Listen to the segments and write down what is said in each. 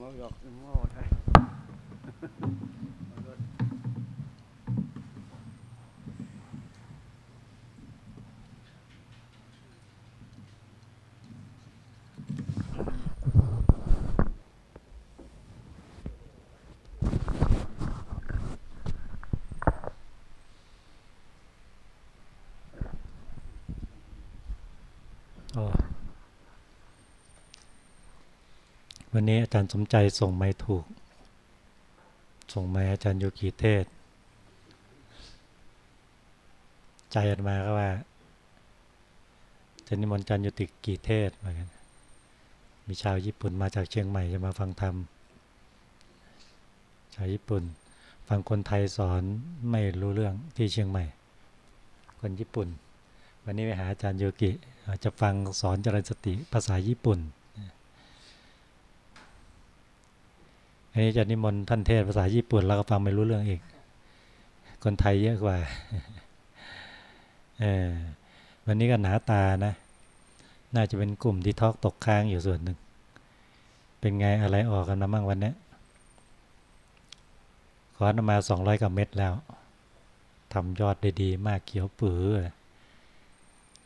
มาหยอกหม้อไทย อ๋อ วันนี้อาจารย์สมใจส่งไม้ถูก ส่งม้อาจารย์โยกีเทศ ใจอาตมาก็ว่าจะนิมนต์อาจารย์โยติกีเทศเหมือนกันมีชาวญี่ปุ่นมาจากเชียงใหม่จะมาฟังธรรมชาวญี่ปุ่น ฟังคนไทยสอนไม่รู้เรื่องที่เชียงใหม่ คนญี่ปุ่น วันนี้ไปหาอาจารย์โยกิจะฟังสอนจริญสติภาษาญี่ปุ่น อันนี้จะนิมนต์ท่านเทศภาษาญี่ปุ่นเราก็ฟังไม่รู้เรื่องอีก คนไทยเยอะกว่าเออวันนี้ก็หนาตานะ น่าจะเป็นกลุ่มที่ทอกตกค้างอยู่ส่วนหนึ่ง เป็นไงอะไรออกกันมาบ้างวันนี้ขอนมาสองร้อยกว่าเม็ดแล้วทำยอดได้ดีมากเขียวปื้อ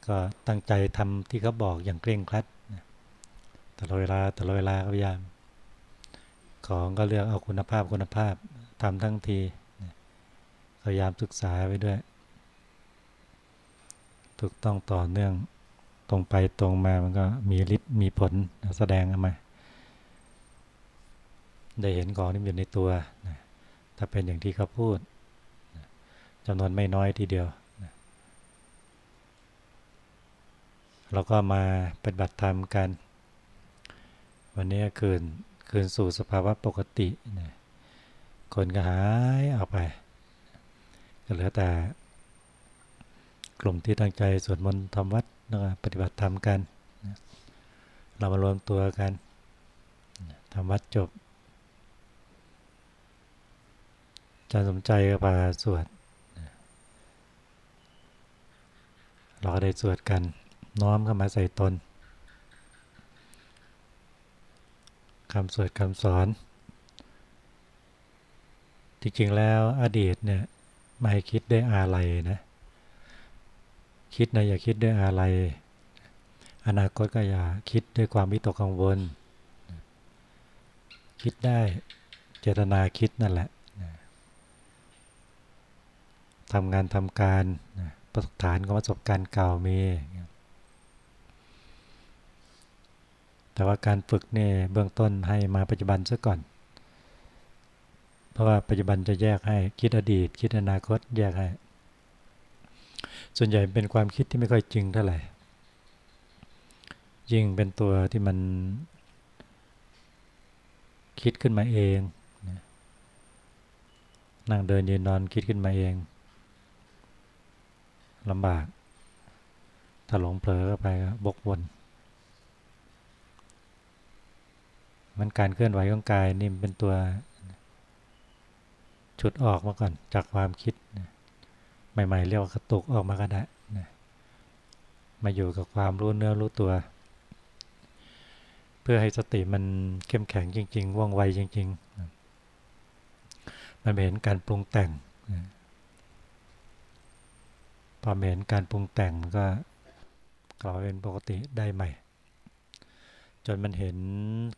ก็ตั้งใจทำที่เขาบอกอย่างเคร่งครัดตลอดเวลาตลอดเวลาพยายาม ของก็เลือกเอาคุณภาพคุณภาพทำทั้งทีพยายามศึกษาไปด้วย ถูกต้องต่อเนื่องตรงไปตรงมามันก็มีฤทธิ์มีผลแสดงออกมา ได้เห็นของที่อยู่ในตัวนะถ้าเป็นอย่างที่เขาพูดนะจำนวนไม่น้อยทีเดียวเราก็มาปฏิบัติธรรมกัน วันนี้คืน คืนสู่สภาวะปกตินะคนก็หายออกไป ก็เหลือแต่ กลุ่มที่ตั้งใจสวดมนต์ทำวัดแล้วก็ปฏิบัติธรรมกัน เรามารวมตัวกันทำวัดจบอาจารย์สมใจก็พาสวดเราก็ได้สวดกัน น้อมเข้ามาใส่ตน คำสวดคำสอน จริงๆแล้วอดีตเนี่ยไม่ให้คิดด้วยอาลัยนะ คิดนะอย่าคิดด้วยอาลัยอนาคตก็อย่าคิดด้วยความวิตกกังวล คิดได้เจตนาคิดนั่นแหละทำงานทำการประสบฐานของประสบการณ์เก่ามี แต่ว่าการฝึกเนี่ยเบื้องต้นให้มาปัจจุบันซะก่อน เพราะว่าปัจจุบันจะแยกให้คิดอดีต คิดอนาคตแยกให้ ส่วนใหญ่เป็นความคิดที่ไม่ค่อยจริงเท่าไหร่ ยิ่งเป็นตัวที่มันคิดขึ้นมาเอง นั่งเดินยืนนอนคิดขึ้นมาเองลำบาก ถ้าหลงเผลอเข้าไปก็บกวน มันการเคลื่อนไหวของกายนี่เป็นตัวชุดออกมาก่อนจากความคิดใหม่ ๆ เรียกว่ากระตุกออกมาก็ได้มาอยู่กับความรู้เนื้อรู้ตัว เพื่อให้สติมันเข้มแข็งจริง ๆ ว่องไวจริง ๆ มันเห็นการปรุงแต่งพอเห็นการปรุงแต่งมันก็กลับมาเป็นปกติได้ใหม่ จนมันเห็น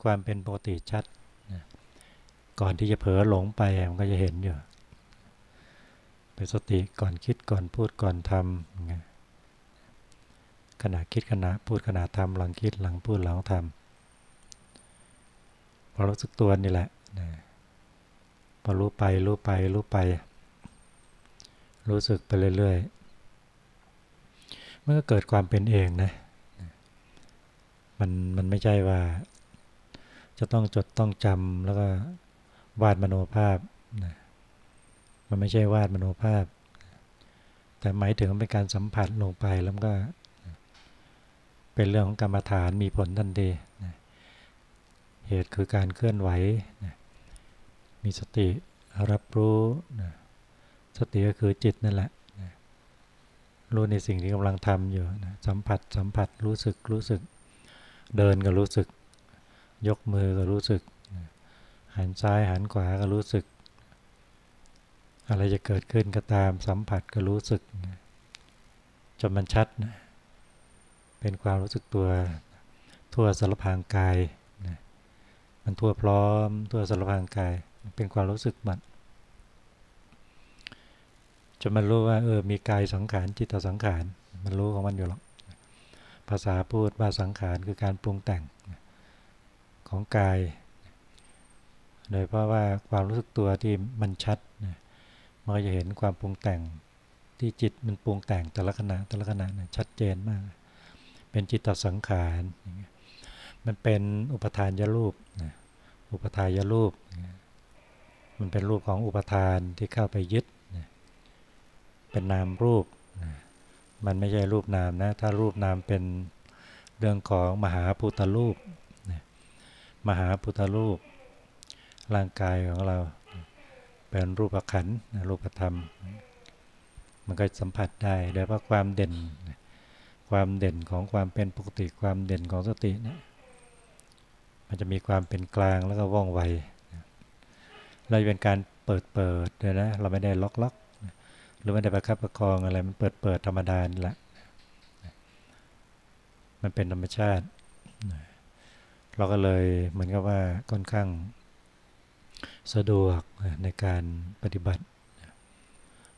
ความเป็นปกติชัดนะก่อนที่จะเผลอหลงไปมันก็จะเห็นอยู่เป็นสติก่อนคิดก่อนพูดก่อนทำขณะคิดขณะพูดขณะทำหลังคิดหลังพูดหลังทำพอรู้สึกตัวนี่แหละนะพอรู้ไปรู้ไปรู้ไป รู้สึกไปเรื่อยๆมันก็เกิดความเป็นเองนะ มันมันไม่ใช่ว่า จะต้องจดต้องจำแล้วก็วาดมโนภาพนะมันไม่ใช่วาดมโนภาพ แต่หมายถึงเป็นการสัมผัสลงไปแล้วก็ เป็นเรื่องของกรรมฐานมีผลทันทีนะเหตุคือการเคลื่อนไหวนะมีสติรับรู้นะสติก็คือจิตนั่นแหละนะรู้ในสิ่งที่กำลังทำอยู่นะสัมผัสสัมผัสรู้สึกรู้สึก เดินก็รู้สึก ยกมือก็รู้สึก หันซ้ายหันขวาก็รู้สึก อะไรจะเกิดขึ้นก็ตามสัมผัสก็รู้สึกจนมันชัดนะเป็นความรู้สึกตัวทั่วสารพางกายนะมันทั่วพร้อมทั่วสารพางกาย เป็นความรู้สึกมันจนมันรู้ว่าเออมีกายสังขารจิตสังขาร มันรู้ของมันอยู่หรอก ภาษาพูดว่าสังขารคือการปรุงแต่งของกาย โดยเพราะว่าความรู้สึกตัวที่มันชัดมันก็จะเห็นความปรุงแต่งที่จิตมันปรุงแต่งแต่ละขณะแต่ละขณะชัดเจนมาก เป็นจิตตสังขาร มันเป็นอุปทานยรูป อุปทานยรูป มันเป็นรูปของอุปทานที่เข้าไปยึด เป็นนามรูป มันไม่ใช่รูปนามนะ ถ้ารูปนามเป็นเรื่องของมหาพุทธรูป มหาพุทธรูป ร่างกายของเรา เป็นรูปขันรูปธรรม มันก็สัมผัสได้โดยว่าะความเด่น ความเด่นของความเป็นปกติ ความเด่นของสตินะมันจะมีความเป็นกลางแล้วก็ว่องไวเราเป็นการเปิดเปิดเลยนะ เราไม่ได้ล็อกล็อก รือไม่ได้ประคับประคองอะไรมันเปิดเปิดธรรมดานี่แหละ มันเป็นธรรมชาติ เราก็เลยเหมือนกับว่าค่อนข้างสะดวกในการปฏิบัติ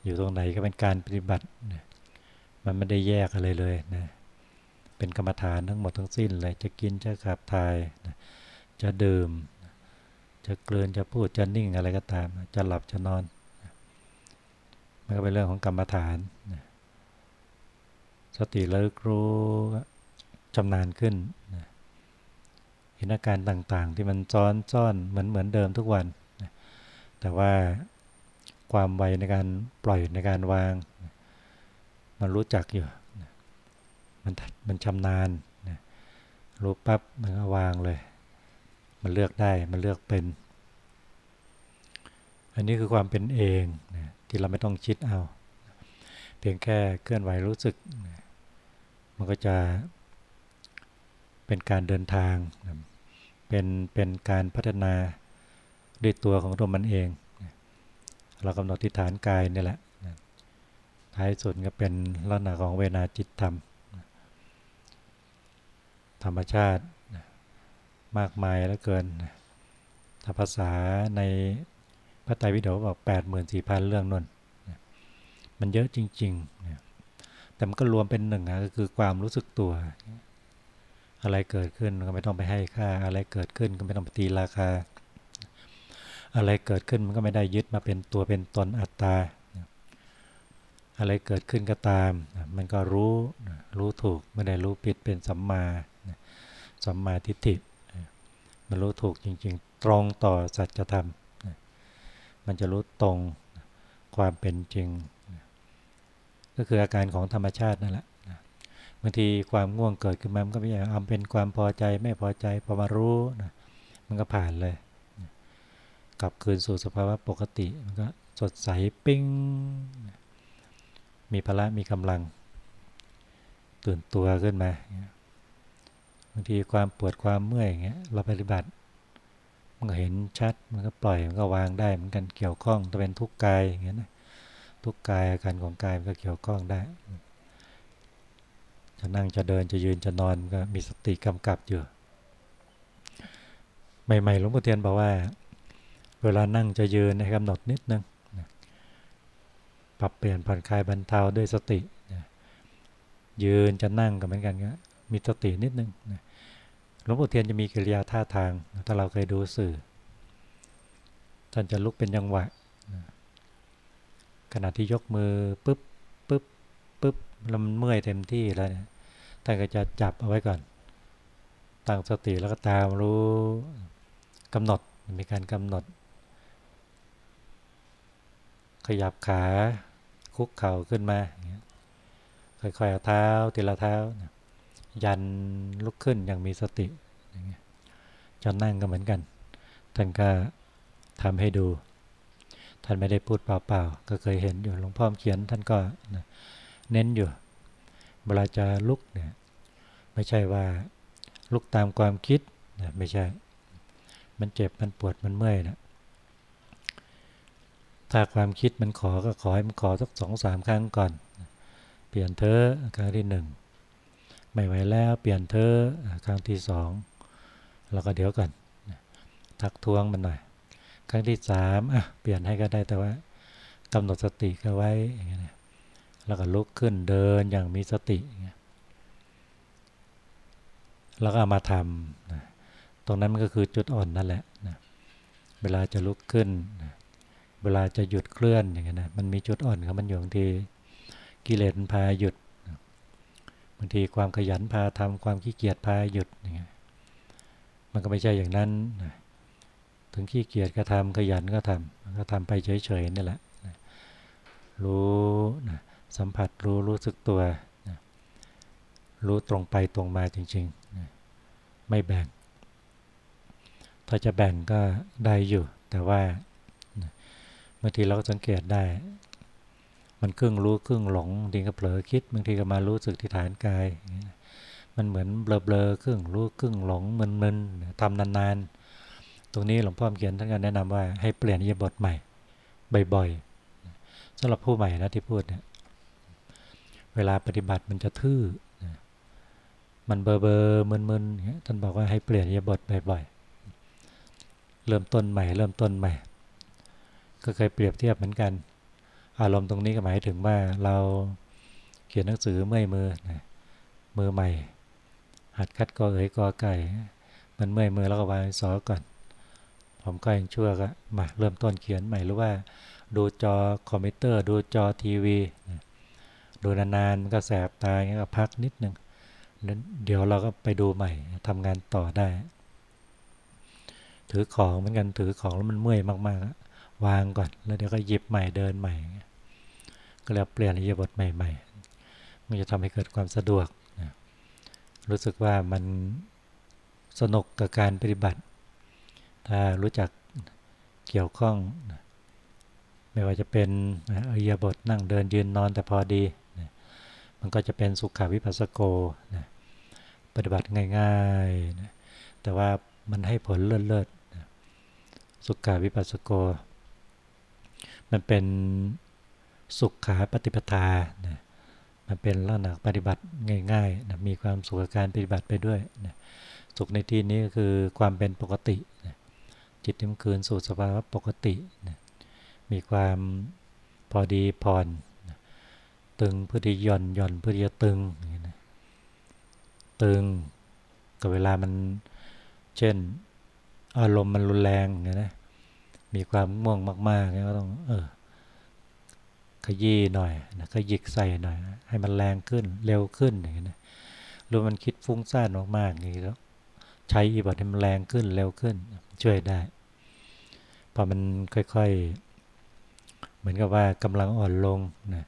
อยู่ตรงไหนก็เป็นการปฏิบัติ มันไม่ได้แยกอะไรเลยนะเป็นกรรมฐานทั้งหมดทั้งสิ้นเลยจะกินจะขับถ่ายจะดื่ม จะเกลืนจะพูดจะนิ่งอะไรก็ตาม จะหลับจะนอน มันก็เป็นเรื่องของกรรมฐาน สติระลึกรู้ชำนาญขึ้นเห็นอาการต่างๆ ที่มันซ้อนซ่อนเหมือนเหมือนเดิมทุกวัน แต่ว่าความไวในการปล่อยในการวาง มันรู้จักอยู่ มันมันชำนาญรู้ปั๊บมันก็วางเลย มันเลือกได้มันเลือกเป็น อันนี้คือความเป็นเอง ที่เราไม่ต้องคิดเอา เพียงแค่เคลื่อนไหวรู้สึก มันก็จะเป็นการเดินทาง เป็นเป็นการพัฒนาด้วยตัวของตัวมันเอง เรากำหนดทิฏฐานกายนี่แหละ ท้ายสุดก็เป็นลักษณะของเวนาจิตธรรม ธรรมชาติมากมายแล้วเกินถ้าภาษาใน พระไตรปิฎกบอกแปดหมื่นสี่พันเรื่องนนมันเยอะจริงๆ แต่มันก็รวมเป็นหนึ่งก็คือความรู้สึกตัว อะไรเกิดขึ้นก็ไม่ต้องไปให้ค่า อะไรเกิดขึ้นก็ไม่ต้องไปตีราคา อะไรเกิดขึ้นมันก็ไม่ได้ยึดมาเป็นตัวเป็นตนอัตตา อะไรเกิดขึ้นก็ตาม มันก็รู้รู้ถูกไม่ได้รู้ผิดเป็นสัมมาสัมมาทิฏฐิมันรู้ถูกจริงๆ ตรงต่อสัจธรรม มันจะรู้ตรงความเป็นจริง ก็คืออาการของธรรมชาตินั่นแหละบางทีความง่วงเกิดขึ้นมามันก็ไม่ใช่เอาเป็นความพอใจไม่พอใจพอมารู้มันก็ผ่านเลย กลับคืนสู่สภาวะปกติ มันก็สดใสปิ้ง มีพละมีกำลัง ตื่นตัวขึ้นมาบางทีความปวดความเมื่อยอย่างเงี้ยเราปฏิบัติ มันก็เห็นชัด มันก็ปล่อย มันก็วางได้เหมือนกันเกี่ยวข้องจะเป็นทุกกายอย่างเงี้ยนะทุกกายอาการของกายมันก็เกี่ยวข้องได้ จะนั่งจะเดินจะยืนจะนอนก็มีสติกำกับอยู่ ใหม่ๆหลวงพ่อเทียนบอกว่า เวลานั่งจะยืนให้กำหนดนิดนึงปรับเปลี่ยนผ่อนคลายบรรเทาด้วยสติ ยืนจะนั่งก็เหมือนกันก็มีสตินิดนึงห ลวงปู่เทียนจะมีกิริยาท่าทาง ถ้าเราเคยดูสื่อ ท่านจะลุกเป็นจังหวะ ขณะที่ยกมือปุ๊บปุ๊บปุ๊บแล้วมันเมื่อยเต็มที่แล้วเนี่ยท่านก็จะจับเอาไว้ก่อน ตั้งสติแล้วก็ตามรู้กำหนด มีการกำหนด ขยับขาคุกเข่าขึ้นมา ค่อยๆเอาเท้าทีละเท้า ยันลุกขึ้นอย่างมีสติจะนั่งก็เหมือนกัน ท่านก็ทำให้ดู ท่านไม่ได้พูดเปล่าๆ ก็เคยเห็นอยู่หลวงพ่อเขียนท่านก็เน้นอยู่เวลาจะลุกเนี่ยไม่ใช่ว่าลุกตามความคิดนะไม่ใช่ มันเจ็บมันปวดมันเมื่อยนะถ้าความคิดมันขอก็ขอให้มันขอสักสองสามครั้งก่อน เปลี่ยนเธอครั้งที่หนึ่ง ไม่ไหวแล้วเปลี่ยนเธอครั้งที่สองแล้วก็เดี๋ยวก่อนทักท้วงมันหน่อย ครั้งที่สามอะเปลี่ยนให้ก็ได้แต่ว่ากำหนดสติก็ไว้อย่างเงี้ยแล้วก็ลุกขึ้นเดินอย่างมีสติอย่างเงี้ยแล้วก็มาทำตรงนั้นมันก็คือจุดอ่อนนั่นแหละนะเวลาจะลุกขึ้นนะเวลาจะหยุดเคลื่อนอย่างเงี้ยนะมันมีจุดอ่อนของมันอยู่บางทีกิเลสพาหยุด บางทีความขยันพาทำความขี้เกียจพาหยุดอย่างเงี้ยมันก็ไม่ใช่อย่างนั้นนะถึงขี้เกียจก็ทำขยันก็ทำก็ทำไปเฉยๆนี่แหละนะรู้นะสัมผัสรู้รู้สึกตัวนะรู้ตรงไปตรงมาจริงๆนะไม่แบ่ง ถ้าจะแบ่งก็ได้อยู่ แต่ว่าบางทีเราก็สังเกตได้ มันครึ่งรู้ครึ่งหลงบางทีก็เผลอคิดบางทีก็มารู้สึกที่ฐานกาย มันเหมือนเบลอๆครึ่งรู้ครึ่งหลงมึนๆทำนานๆ ตรงนี้หลวงพ่อเขียนท่านก็แนะนำว่าให้เปลี่ยนยบถใหม่บ่อยๆสำหรับผู้ใหม่นะที่พูดเนี่ยเวลาปฏิบัติมันจะทื่อมันเบอร์เบอร์มึนๆท่านบอกว่าให้เปลี่ยนยบถบ่อยๆ เริ่มต้นใหม่ เริ่มต้นใหม่ ก็เคยเปรียบเทียบเหมือนกัน อารมณ์ตรงนี้ก็หมายถึงว่าเราเขียนหนังสือเมื่อยมือนะมือใหม่ หัดคัดกอเอ๋ยกอไก่ มันเมื่อยมือแล้วก็วางสอก่อน ผมก็ยังชั่วก็มาเริ่มต้นเขียนใหม่หรือว่า ดูจอคอมพิวเตอร์ดูจอทีวีดูนานๆมันก็แสบตาเงี้ยก็พักนิดนึงเดี๋ยวเราก็ไปดูใหม่ทำงานต่อได้ ถือของเหมือนกันถือของแล้วมันเมื่อยมากๆวางก่อน แล้วเดี๋ยวก็หยิบใหม่เดินใหม่ ก็แล้วเปลี่ยนอิริยาบถใหม่ ๆ มันจะทำให้เกิดความสะดวกนะรู้สึกว่ามันสนุกกับการปฏิบัติ ถ้ารู้จักเกี่ยวข้องนะไม่ว่าจะเป็นอิริยาบถนั่งเดินยืนนอนแต่พอดีนะมันก็จะเป็นสุขาวิปัสสโกนะปฏิบัติง่ายๆนะแต่ว่ามันให้ผลเลิศๆนะสุขาวิปัสสโก มันเป็น สุขขาปฏิปทานะมันเป็นลักษณะปฏิบัติง่ายๆนะมีความสุขการปฏิบัติไปด้วยนะสุขในที่นี้ก็คือความเป็นปกตินะจิตที่มันคืนสู่สภาวะปกตินะมีความพอดีผ่อนนะตึงเพื่อที่ย่อนย่อนเพื่อที่จะตึงนะตึงกับเวลามันเช่น อารมณ์มันรุนแรงนะมีความม่วงมากๆก็ต้องเออ ขยี้หน่อยนะขยิกใส่หน่อย ให้มันแรงขึ้นเร็วขึ้นอย่างนี้นะหรือมันคิดฟุ้งซ่านมากๆอย่างนี้แล้วใช้อีบัตให้มันแรงขึ้นเร็วขึ้น ช่วยได้พอมันค่อยๆ เหมือนกับว่ากำลังอ่อนลงนะ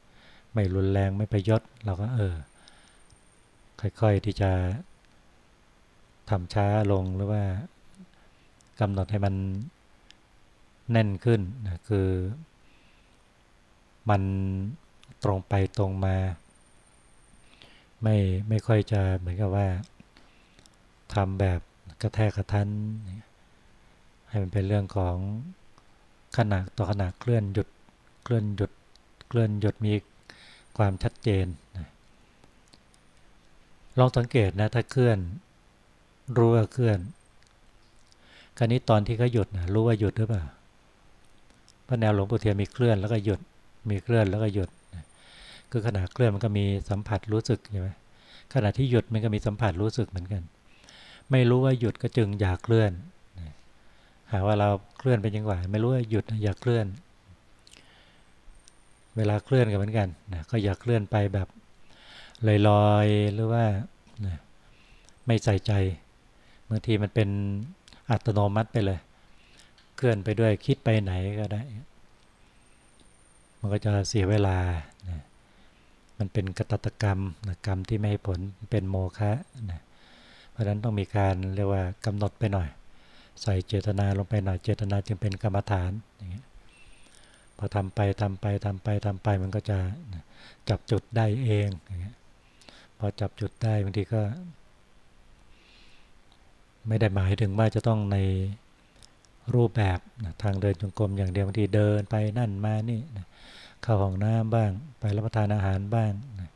ไม่รุนแรงไม่ไปยศเราก็เออ ค่อยๆที่จะทำช้าลงหรือว่ากำหนดให้มันแน่นขึ้นนะคือ มันตรงไปตรงมา ไม่ไม่ค่อยจะเหมือนกับว่าทำแบบกระแทกกระทันให้มันเป็นเรื่องของขนาดต่อขนาดเคลื่อนหยุดเคลื่อนหยุดเคลื่อนหยุดมีความชัดเจนลองสังเกตนะถ้าเคลื่อน รู้ว่าเคลื่อนคราวนี้ตอนที่เขาหยุดนะรู้ว่าหยุดหรือเปล่าพระแนวหลวงปู่เทียนมีเคลื่อนแล้วก็หยุด มีเคลื่อนแล้วก็หยุดคือขณะเคลื่อนมันก็มีสัมผัสรู้สึกใช่ไหมขณะที่หยุดมันก็มีสัมผัสรู้สึกเหมือนกัน ไม่รู้ว่าหยุดก็จึงอยากเคลื่อนหาว่าเราเคลื่อนเป็นยังไงไม่รู้ว่าหยุดอยากเคลื่อน เวลาเคลื่อนกันเหมือนกันนะก็อยากเคลื่อนไปแบบลอยๆหรือว่าไม่ใส่ใจบางทีมันเป็นอัตโนมัติไปเลย เคลื่อนไปด้วยคิดไปไหนก็ได้ มันก็จะเสียเวลานะมันเป็นกตตกรรมนะกรรมที่ไม่ให้ผลเป็นโมฆะนะเพราะฉะนั้นต้องมีการเรียกว่ากำหนดไปหน่อย ใส่เจตนาลงไปหน่อยเจตนาจึงเป็นกรรมฐานอย่างเงี้ยพอทำไปทำไปทำไปทำไปมันก็จะจับจุดได้เองอย่างเงี้ยพอจับจุดได้บางทีก็ ไม่ได้หมายถึงว่าจะต้องใน รูปแบบนะทางเดินจงกรมอย่างเดียวบางทีเดินไปนั่นมานี่นะเข้าห้องน้ำบ้าง ไปรับประทานอาหารบ้างนะ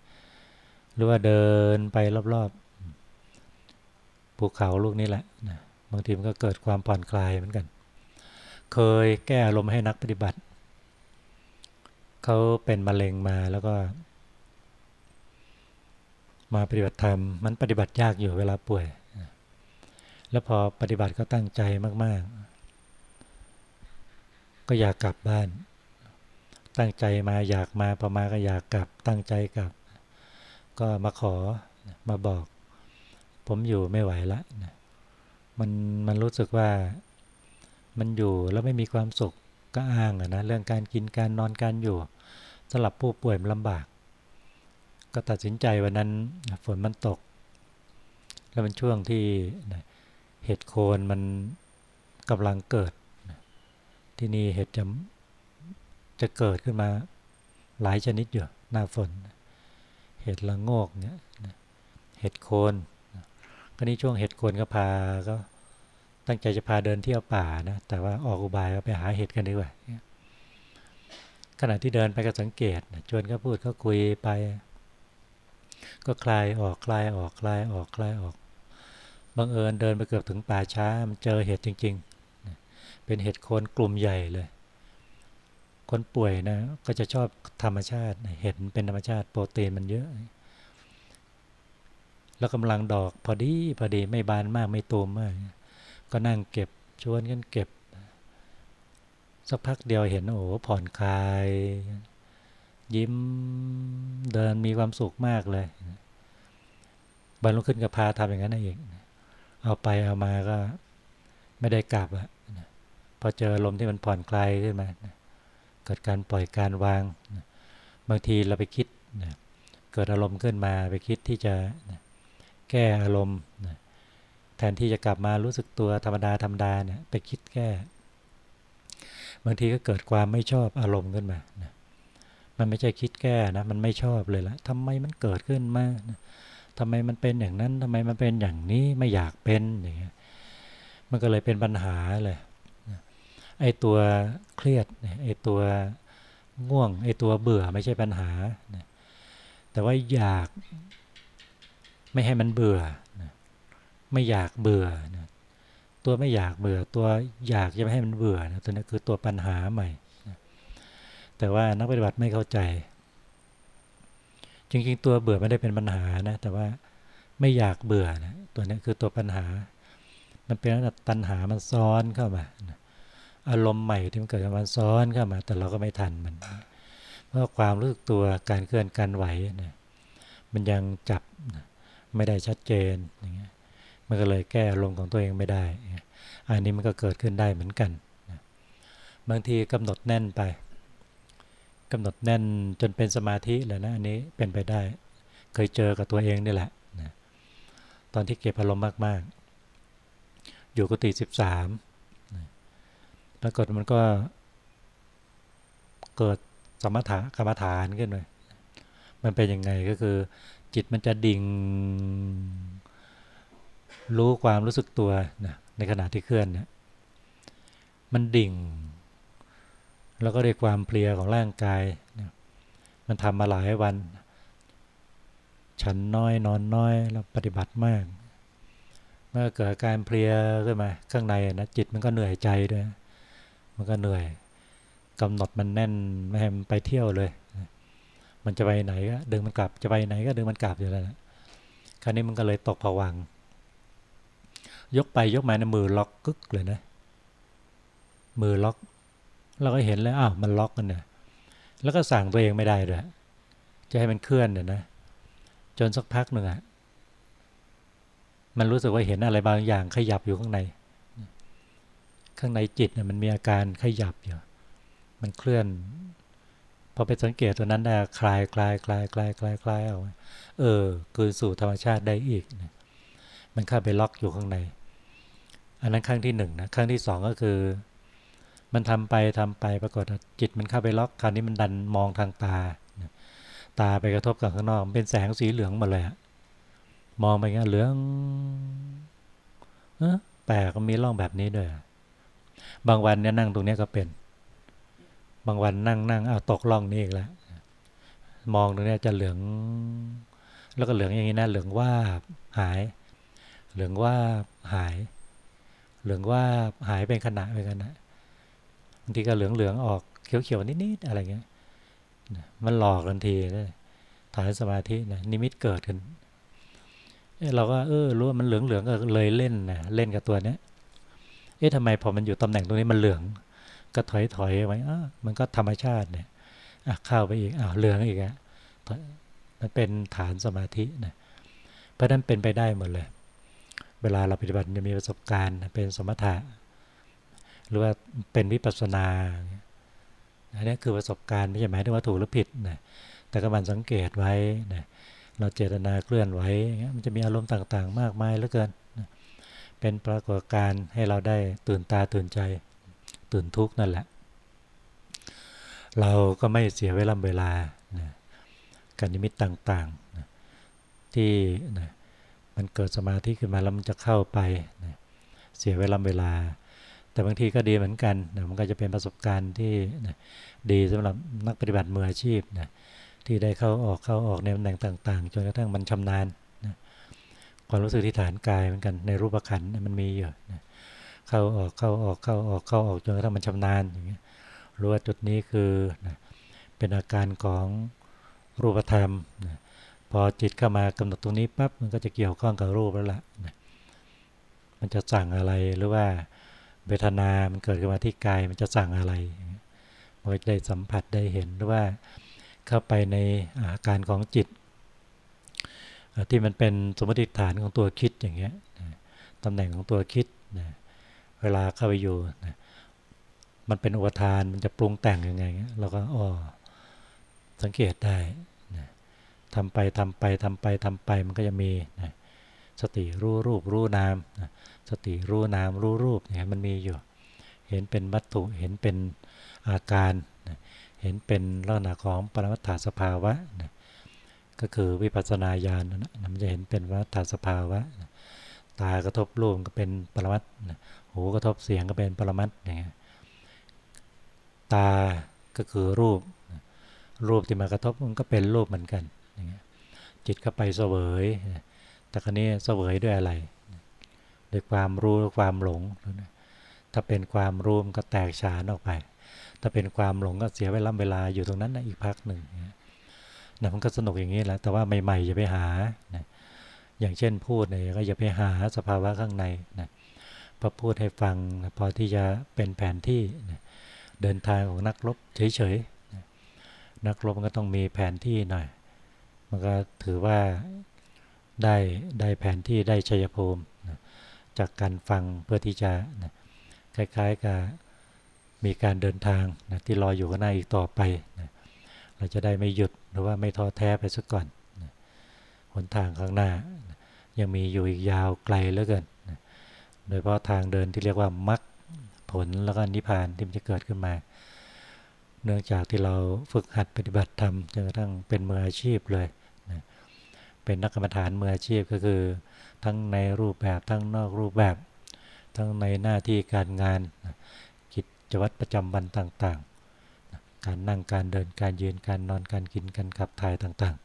หรือว่าเดินไปรอบๆภูเขาลูกนี้แหละนะบางทีมันก็เกิดความผ่อนคลายเหมือนกัน เคยแก้อารมณ์ให้นักปฏิบัติเขาเป็นมะเร็งมาแล้วก็ มาปฏิบัติธรรมมันปฏิบัติยากอยู่เวลาป่วย แล้วพอปฏิบัติก็ตั้งใจมาก ๆ ก็อยากกลับบ้าน ตั้งใจมาอยากมาพอมาก็อยากกลับ ตั้งใจกลับ ก็มาขอมาบอก ผมอยู่ไม่ไหวละมันมันรู้สึกว่ามันอยู่แล้วไม่มีความสุขก็อ้างอะนะเรื่องการกินการนอนการอยู่สำหรับผู้ป่วยมันลำบาก ก็ตัดสินใจวันนั้นฝนมันตก แล้วเป็นช่วงที่เห็ดโคนมันกำลังเกิด ที่นี่เห็ดจะจะเกิดขึ้นมาหลายชนิดอยู่หน้าฝน เห็ดละโงกเนี่ยเห็ดโคนก็นี่ช่วงเห็ดโคนก็พาก็ตั้งใจจะพาเดินเที่ยวป่านะแต่ว่าออกอุบายไปหาเห็ดกันดีกว่าขณะที่เดินไปก็สังเกตชวนก็พูดก็คุยไป ก็คลายออกคลายออกคลายออกคลายออกบังเอิญเดินไปเกือบถึงป่าช้ามันเจอเห็ดจริง ๆ เป็นเห็ดโคนกลุ่มใหญ่เลย คนป่วยนะก็จะชอบธรรมชาติเห็ดเป็นธรรมชาติโปรตีนมันเยอะ แล้วกำลังดอกพอดีพอดีไม่บานมากไม่ตูมมาก ก็นั่งเก็บชวนกันเก็บ สักพักเดียวเห็นโอ้ผ่อนคลาย ยิ้มเดินมีความสุขมากเลยบรรลุขึ้นกับพาทำอย่างนั้นเองเอาไปเอามาก็ไม่ได้กลับอะ อเจอลมที่มันผ่อนคลายขึ้นมาเกิดการปล่อยการวาง บางทีเราไปคิดเกิดอารมณ์ขึ้นมาไปคิดที่จะแก้อารมณ์แทนที่จะกลับมารู้สึกตัวธรรมดาธรรมดาเนี่ยไปคิดแก้บางทีก็เกิดความไม่ชอบอารมณ์ขึ้นมานะมันไม่ใช่คิดแก้นะ มันไม่ชอบเลยละทำไมมันเกิดขึ้นมานะทำไมมันเป็นอย่างนั้นทำไมมันเป็นอย่างนี้ไม่อยากเป็นอย่างเงี้ยมันก็เลยเป็นปัญหาเลย ไอ้ตัวเครียดไอ้ตัวง่วงไอ้ตัวเบื่อไม่ใช่ปัญหา แต่ว่าอยากไม่ให้มันเบื่อ ไม่อยากเบื่อ ตัวไม่อยากเบื่อ ตัวอยากจะไม่ให้มันเบื่อนะตัวนี้คือตัวปัญหาใหม่ แต่ว่านักปฏิบัติไม่เข้าใจ จริงๆ ตัวเบื่อไม่ได้เป็นปัญหานะ แต่ว่าไม่อยากเบื่อนะตัวนี้คือตัวปัญหา มันเป็นระดับตัณหามันซ้อนเข้ามานะ อารมณ์ใหม่ที่มันเกิดมันซ้อนเข้ามา แต่เราก็ไม่ทันมัน เพราะความรู้สึกตัวการเคลื่อนการไหวเนะมันยังจับไม่ได้ชัดเจนอย่างเงี้ยมันก็เลยแก้ลงของตัวเองไม่ได้ อันนี้มันก็เกิดขึ้นได้เหมือนกัน บางทีกำหนดแน่นไปกำหนดแน่นจนเป็นสมาธิเลยนะ อันนี้เป็นไปได้ เคยเจอกับตัวเองนี่แหละนะตอนที่เก็บอารมณ์มากๆ อยู่กุฏิสิบสาม ปรากฏมันก็เกิดสมถะกรรมฐานขึ้นเลยมันเป็นยังไงก็คือ จิตมันจะดิ่ง รู้ความรู้สึกตัวนะในขณะที่เคลื่อนเนี่ยมันดิ่ง แล้วก็ด้วยความเพลียของร่างกายนะมันทำมาหลายวัน ฉันน้อยนอนน้อยแล้วปฏิบัติมาก เมื่อเกิดการเพลียขึ้นมาข้างในนะจิตมันก็เหนื่อยใจด้วย มันก็เหนื่อยกำหนดมันแน่นไม่ให้มันไปเที่ยวเลย มันจะไปไหนก็ดึงมันกลับจะไปไหนก็ดึงมันกลับอยู่แล้วนะคราวนี้มันก็เลยตกผวัง ยกไปยกมาในมือล็อกกึกเลยนะ มือล็อก เราก็เห็นแล้วอ้าวมันล็อกกันเนี่ยแล้วก็สั่งตัวเองไม่ได้ด้วยจะให้มันเคลื่อนเนี่ยนะ จนสักพักหนึ่งอะมันรู้สึกว่าเห็นอะไรบางอย่างขยับอยู่ข้างใน ข้างในจิตเนี่ยมันมีอาการขยับอยู่ มันเคลื่อน พอไปสังเกตตัวนั้นได้คลายคลายคลายคลายคลายคลายเอาเออ คือสู่ธรรมชาติได้อีกมันเข้าไปล็อกอยู่ข้างใน อันนั้นครั้งที่หนึ่งนะครั้งที่สองก็คือ มันทำไปทำไปปรากฏจิตมันเข้าไปล็อกคราวนี้มันดันมองทางตา ตาไปกระทบกับข้างนอกเป็นแสงสีเหลืองหมดเลยมองไปงี้เหลืองแปลกมีร่องแบบนี้ด้วย บางวันเนี่ยนั่งตรงนี้ก็เป็น บางวันนั่งนั่งเอาตกล่องนี่อีกแล้วมองตรงนี้จะเหลือง แล้วก็เหลืองอย่างนี้นะเหลืองว่าหาย เหลืองว่าหาย เหลืองว่าหายเป็นขณะเป็นขณะบางทีก็เหลืองเหลืองออกเขียวเขียวนิดๆอะไรเงี้ยมันหลอกทันทีเลยฐานสมาธินะนิมิตเกิดขึ้นเราก็เออรู้ว่ามันเหลืองเหลืองก็เลยเล่นนะเล่นกับตัวเนี้ย อ๊ะทำไมพอมันอยู่ตำแหน่งตรงนี้มันเหลือง ก็ถอยถอยไว้อะมันก็ธรรมชาติเนี่ยอะเข้าไปอีกอ้าวเหลืองอีกอะมันเป็นฐานสมาธินะเพราะนั้นเป็นไปได้หมดเลย เวลาเราปฏิบัติจะมีประสบการณ์เป็นสมถะ หรือว่าเป็นวิปัสสนาอันนี้คือประสบการณ์ไม่ใช่หมายถึงว่าถูกหรือผิดนะแต่ก็มันสังเกตไว้นะเราเจตนาเคลื่อนไหวมันจะมีอารมณ์ต่างๆ มากมายเหลือเกิน เป็นปรากฏการณ์ให้เราได้ตื่นตาตื่นใจ ตื่นทุกข์นั่นแหละ เราก็ไม่เสียเวลาเวลานะการนิมิตต่างๆนะที่นะมันเกิดสมาธิขึ้นมาแล้วมันจะเข้าไปนะเสียเวลาเวลา แต่บางทีก็ดีเหมือนกันนะมันก็จะเป็นประสบการณ์ที่นะดีสำหรับนักปฏิบัติมืออาชีพนะที่ได้เข้าออกเข้าออกในตำแหน่งต่าง ๆ จนกระทั่งมันชำนาญ ความรู้สึกที่ฐานกายเหมือนกันในรูปขันมันมีอยู่นะเข้าออกเข้าออกเข้าออกเข้าออกจนกระทั่งมันชำนาญอย่างเงี้ยรู้ว่าจุดนี้คือนะเป็นอาการของรูปธรรมนะพอจิตเข้ามากำหนดตรงนี้ปั๊บมันก็จะเกี่ยวข้องกับรูปแล้วล่ะนะมันจะสั่งอะไรหรือว่าเวทนา มันเกิดขึ้นมาที่กายมันจะสั่งอะไรมันจะได้สัมผัสได้เห็นหรือว่าเข้าไปในอาการของจิต ที่มันเป็นสมมติฐานของตัวคิดอย่างเงี้ยตำแหน่งของตัวคิดเวลาเข้าไปอยู่มันเป็นอุปทานมันจะปรุงแต่งยังไงเราก็อ๋อสังเกตได้ทำไปทำไปทำไปทำไปมันก็จะมีสติรู้รูปรู้นามสติรู้นามรู้รูปเนี่ยมันมีอยู่ เห็นเป็นวัตถุเห็นเป็นอาการเห็นเป็นลักษณะของปรมัตถสภาวะนะ ก็คือวิปัสสนาญาณนะมันจะเห็นเป็นปรมัตถสภาวะ ตากระทบรูปก็เป็นปรมัตนะหูกระทบเสียงก็เป็นปรมัตเนี่ยตาก็คือรูป รูปที่มากระทบมันก็เป็นรูปเหมือนกันจิตก็ไปเสวย แต่ครั้นี้เสวยด้วยอะไรด้วยความรู้ความหลง ถ้าเป็นความรู้มันก็แตกฉานออกไป ถ้าเป็นความหลงก็เสียเวลาเวลาอยู่ตรงนั้นนะอีกพักหนึ่ง นะมันก็สนุกอย่างนี้แหละแต่ว่าใหม่ๆอย่าไปหานะอย่างเช่นพูดเนี่ยก็อย่าไปหาสภาวะข้างในนะพอพูดให้ฟังนะพอที่จะเป็นแผนที่นะเดินทางของนักรบเฉยๆนะนักรบมันก็ต้องมีแผนที่หน่อย มันก็ถือว่าได้ได้แผนที่ได้ชัยภูมินะจากการฟังเพื่อที่จะนะคล้ายๆกับมีการเดินทางนะที่รออยู่ข้างหน้าอีกต่อไปนะ เราจะได้ไม่หยุดหรือว่าไม่ท้อแท้ไปสักก่อนหนทางข้างหน้า ยังมีอยู่อีกยาวไกลเหลือเกินโดยเพราะทางเดินที่เรียกว่ามรรคผลแล้วก็นิพพานที่มันจะเกิดขึ้นมา เนื่องจากที่เราฝึกหัดปฏิบัติธรรมจนกระทั่งเป็นมืออาชีพเลยนะเป็นนักกรรมฐานมืออาชีพก็คือ ทั้งในรูปแบบทั้งนอกรูปแบบ ทั้งในหน้าที่การงานนะจวัตรประจำวันต่างๆ การนั่งการเดินการยืนการนอนการกินการขับถ่ายต่าง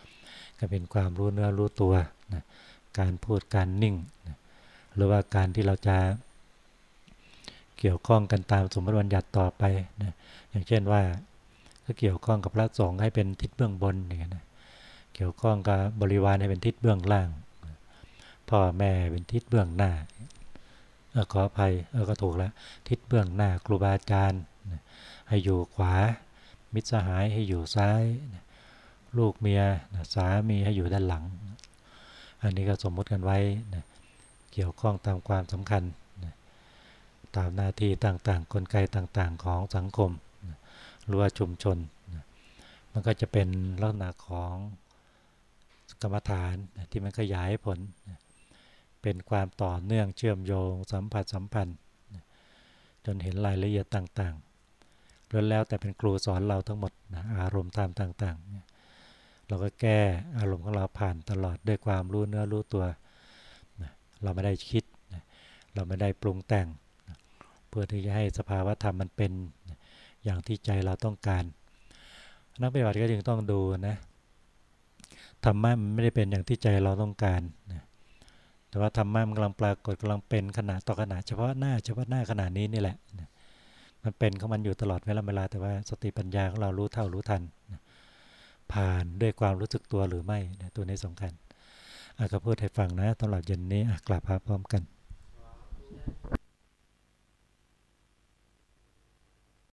ๆก็เป็นความรู้เนื้อรู้ตัวนะการพูดการนิ่งนะหรือว่าการที่เราจะเกี่ยวข้องกันตามสมมติบัญญัติต่อไปนะอย่างเช่นว่าก็เกี่ยวข้องกับพระสงฆ์ให้เป็นทิศเบื้องบนอย่างนี้นะเกี่ยวข้องกับบริวารให้เป็นทิศเบื้องล่าง พ่อแม่เป็นทิศเบื้องหน้าอขออภัยเออก็ถูกแล้วทิศเบื้องหน้าครูบาอาจารย์ ให้อยู่ขวา มิตรสหายให้อยู่ซ้าย ลูกเมียสามีให้อยู่ด้านหลัง อันนี้ก็สมมติกันไว้เกี่ยวข้องตามความสำคัญตามหน้าที่ต่างๆ กลไกต่างๆของสังคมหรือว่าชุมชนมันก็จะเป็นลักษณะของกรรมฐานที่มันขยายผลเป็นความต่อเนื่องเชื่อมโยงสัมผัสสัมพันธ์จนเห็นรายละเอียดต่างๆ ล้วนแล้วแต่เป็นครูสอนเราทั้งหมดนะอารมณ์ตามต่างๆ เราก็แก้อารมณ์ของเราผ่านตลอดด้วยความรู้เนื้อรู้ตัวนะเราไม่ได้คิดนะเราไม่ได้ปรุงแต่งนะเพื่อที่จะให้สภาวะธรรมมันเป็นอย่างที่ใจเราต้องการ นักปฏิบัติก็จึงต้องดูนะธรรมะมันไม่ได้เป็นอย่างที่ใจเราต้องการนะแต่ว่าธรรมะมันกำลังปรากฏกำลังเป็นขณะต่อขณะเฉพาะหน้าเฉพาะหน้าขณะนี้นี่แหละนะ มันเป็นของมันอยู่ตลอดเวลาเวลาแต่ว่าสติปัญญาของเรารู้เท่ารู้ทัน ผ่านด้วยความรู้สึกตัวหรือไม่ตัวนี้สำคัญอาก็พูดให้ฟังนะตลอดเย็นนี้กลับพาพร้อมกัน